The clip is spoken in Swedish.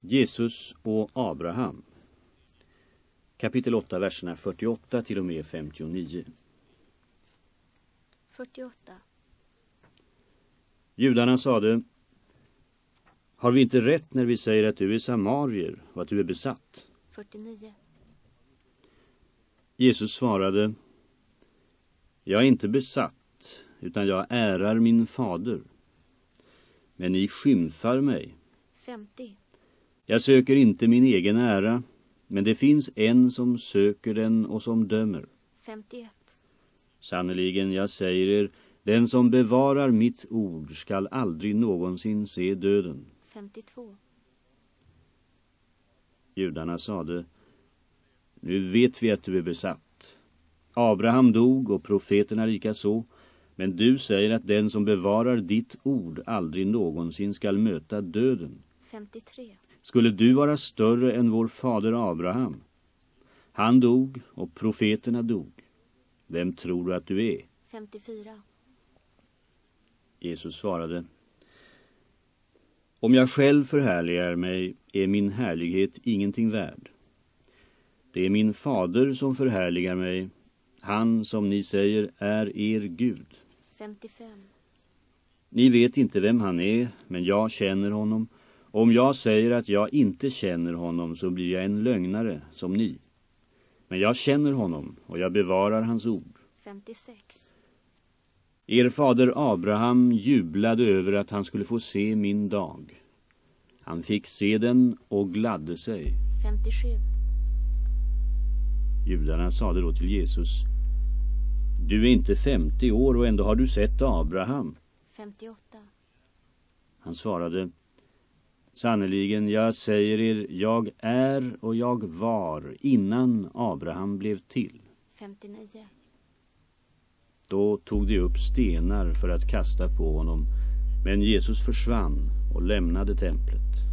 Jesus och Abraham Kapitel 8, verserna 48 till och med 59 48. Judarna sade Har vi inte rätt när vi säger att du är samarier och att du är besatt? 49. Jesus svarade Jag är inte besatt utan jag ärar min fader. Men ni skymfar mig 50. Jag söker inte min egen ära, men det finns en som söker den och som dömer. 51. Sannerligen, jag säger er, den som bevarar mitt ord skall aldrig någonsin se döden. 52. Judarna sade, nu vet vi att du är besatt. Abraham dog och profeterna lika så, men du säger att den som bevarar ditt ord aldrig någonsin skall möta döden. 53. Skulle du vara större än vår fader Abraham? Han dog och profeterna dog. Vem tror du att du är? 54. Jesus svarade Om jag själv förhärligar mig är min härlighet ingenting värd. Det är min fader som förhärligar mig, han som ni säger är er Gud. 55. Ni vet inte vem han är, men jag känner honom. Om jag säger att jag inte känner honom så blir jag en lögnare som ni. Men jag känner honom och jag bevarar hans ord. 56. Er fader Abraham jublade över att han skulle få se min dag. Han fick se den och gladde sig. 57. Judarna sade då till Jesus Du är inte 50 år och ändå har du sett Abraham. 58. Han svarade Sannerligen, jag säger er, jag är och jag var innan Abraham blev till. 59. Då tog de upp stenar för att kasta på honom, men Jesus försvann och lämnade templet.